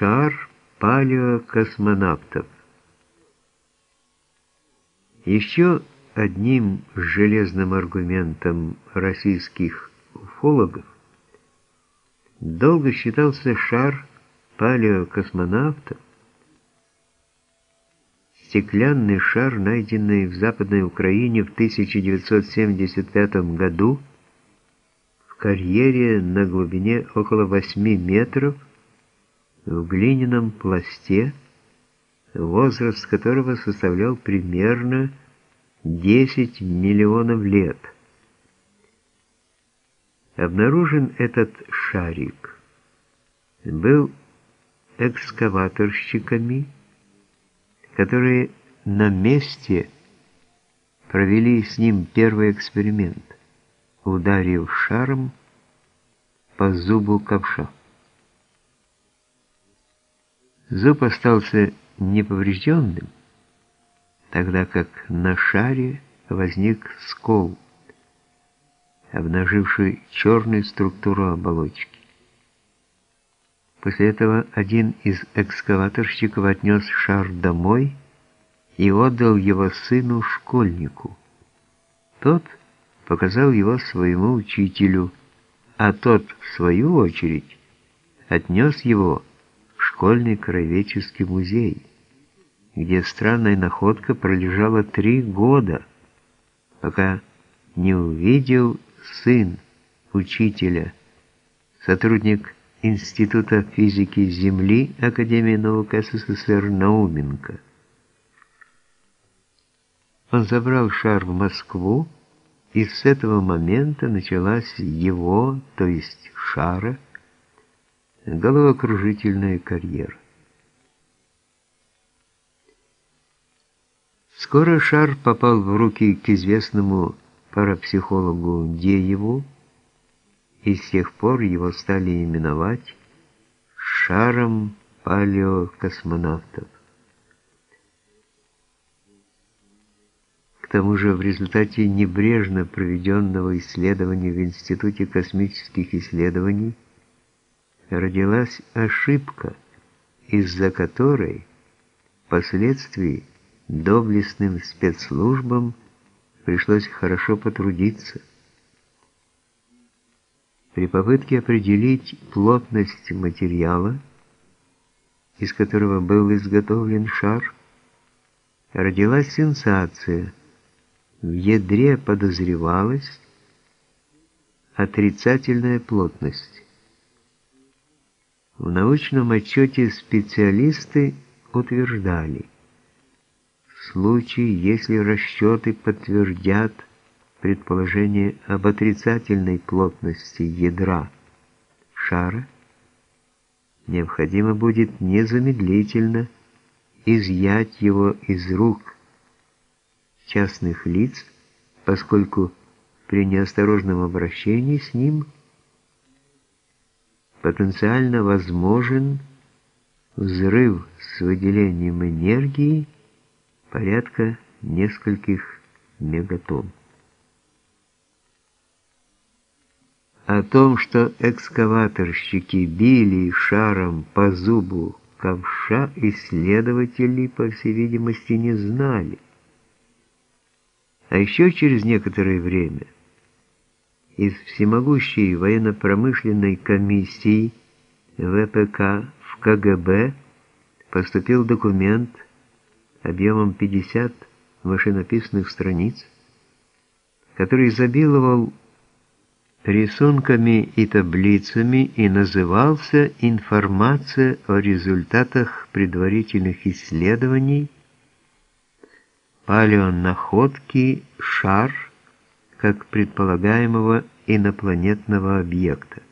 Шар палеокосмонавтов. Еще одним железным аргументом российских уфологов долго считался шар палеокосмонавтов, стеклянный шар, найденный в Западной Украине в 1975 году в карьере на глубине около 8 метров в глиняном пласте, возраст которого составлял примерно 10 миллионов лет. Обнаружен этот шарик был экскаваторщиками, которые на месте провели с ним первый эксперимент, ударив шаром по зубу ковша. Зуб остался неповрежденным, тогда как на шаре возник скол, обнаживший черную структуру оболочки. После этого один из экскаваторщиков отнес шар домой и отдал его сыну-школьнику. Тот показал его своему учителю, а тот, в свою очередь, отнес его школьный краеведческий музей, где странная находка пролежала три года, пока не увидел сын учителя, сотрудник Института физики Земли Академии наук СССР Науменко. Он забрал шар в Москву, и с этого момента началась его, то есть шара, головокружительная карьера. Скоро шар попал в руки к известному парапсихологу Дееву, и с тех пор его стали именовать шаром палеокосмонавтов. К тому же в результате небрежно проведенного исследования в Институте космических исследований родилась ошибка, из-за которой впоследствии доблестным спецслужбам пришлось хорошо потрудиться. При попытке определить плотность материала, из которого был изготовлен шар, родилась сенсация. В ядре подозревалась отрицательная плотность. В научном отчете специалисты утверждали, в случае, если расчеты подтвердят предположение об отрицательной плотности ядра шара, необходимо будет незамедлительно изъять его из рук частных лиц, поскольку при неосторожном обращении с ним потенциально возможен взрыв с выделением энергии порядка нескольких мегатонн. О том, что экскаваторщики били шаром по зубу ковша, исследователи, по всей видимости, не знали. А еще через некоторое время из всемогущей военно-промышленной комиссии ВПК в КГБ поступил документ объемом 50 машинописных страниц, который изобиловал рисунками и таблицами и назывался «Информация о результатах предварительных исследований палеонаходки шар как предполагаемого инопланетного объекта».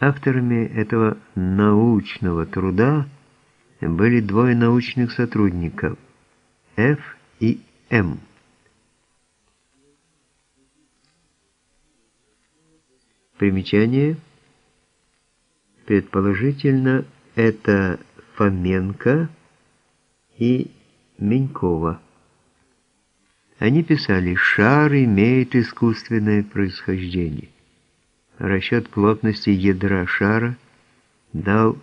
Авторами этого научного труда были двое научных сотрудников Ф и М. Примечание. Предположительно, это Фоменко и Менькова. Они писали, шар имеет искусственное происхождение. Расчет плотности ядра шара дал